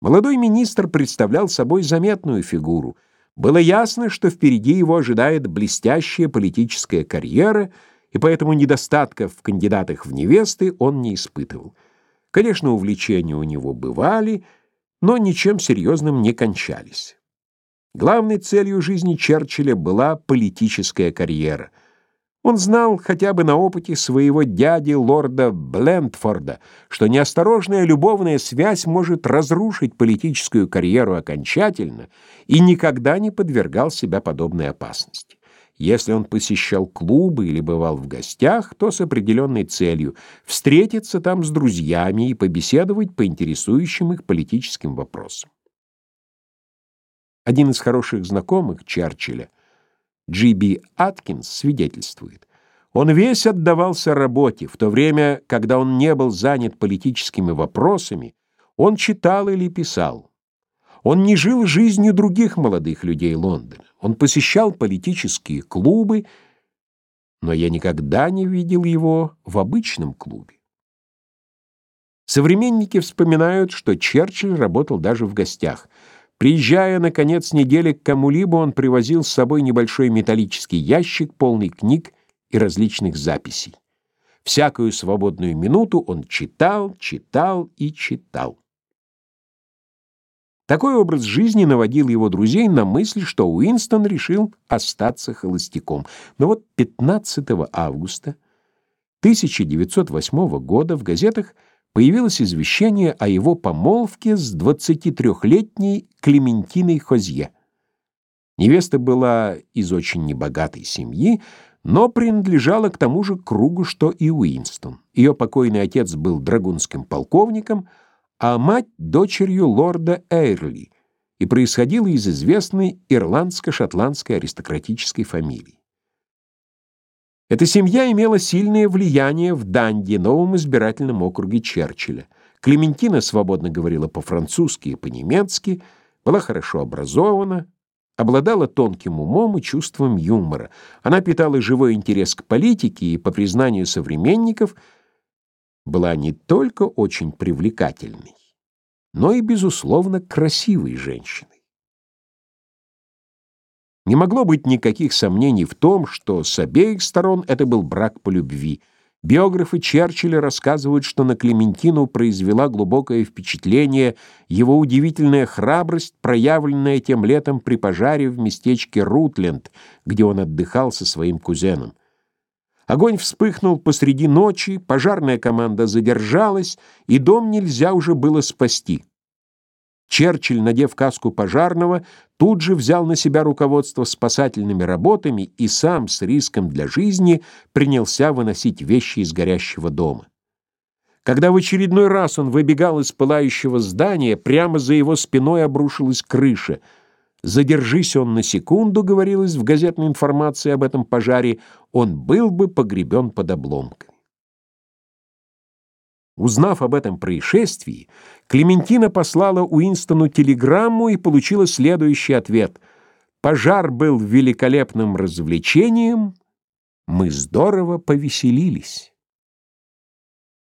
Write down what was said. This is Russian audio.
Молодой министр представлял собой заметную фигуру. Было ясно, что впереди его ожидает блестящая политическая карьера, и поэтому недостатков в кандидатах в невесты он не испытывал. Конечно, увлечения у него бывали, но ничем серьезным не кончались. Главной целью жизни Черчилля была политическая карьера. Он знал хотя бы на опыте своего дяди лорда Блендфорда, что неосторожная любовная связь может разрушить политическую карьеру окончательно и никогда не подвергал себя подобной опасности. Если он посещал клубы или бывал в гостях, то с определенной целью встретиться там с друзьями и побеседовать по интересующим их политическим вопросам. Один из хороших знакомых Черчилля, Джи Аткинс, свидетельствует. Он весь отдавался работе, в то время, когда он не был занят политическими вопросами, он читал или писал. Он не жил жизнью других молодых людей Лондона. Он посещал политические клубы, но я никогда не видел его в обычном клубе. Современники вспоминают, что Черчилль работал даже в гостях – Приезжая на конец недели к кому-либо, он привозил с собой небольшой металлический ящик, полный книг и различных записей. Всякую свободную минуту он читал, читал и читал. Такой образ жизни наводил его друзей на мысль, что Уинстон решил остаться холостяком. Но вот 15 августа 1908 года в газетах появилось извещение о его помолвке с 23-летней Клементиной Хозье. Невеста была из очень небогатой семьи, но принадлежала к тому же кругу, что и Уинстон. Ее покойный отец был драгунским полковником, а мать — дочерью лорда Эйрли и происходила из известной ирландско-шотландской аристократической фамилии. Эта семья имела сильное влияние в Данди, новом избирательном округе Черчилля. Клементина свободно говорила по-французски и по-немецки, была хорошо образована, обладала тонким умом и чувством юмора. Она питала живой интерес к политике и, по признанию современников, была не только очень привлекательной, но и, безусловно, красивой женщиной. Не могло быть никаких сомнений в том, что с обеих сторон это был брак по любви. Биографы Черчилля рассказывают, что на Клементину произвела глубокое впечатление его удивительная храбрость, проявленная тем летом при пожаре в местечке Рутленд, где он отдыхал со своим кузеном. Огонь вспыхнул посреди ночи, пожарная команда задержалась, и дом нельзя уже было спасти. Черчилль, надев каску пожарного, тут же взял на себя руководство спасательными работами и сам с риском для жизни принялся выносить вещи из горящего дома. Когда в очередной раз он выбегал из пылающего здания, прямо за его спиной обрушилась крыша. Задержись он на секунду, говорилось в газетной информации об этом пожаре, он был бы погребен под обломками. Узнав об этом происшествии, Клементина послала Уинстону телеграмму и получила следующий ответ. «Пожар был великолепным развлечением, мы здорово повеселились».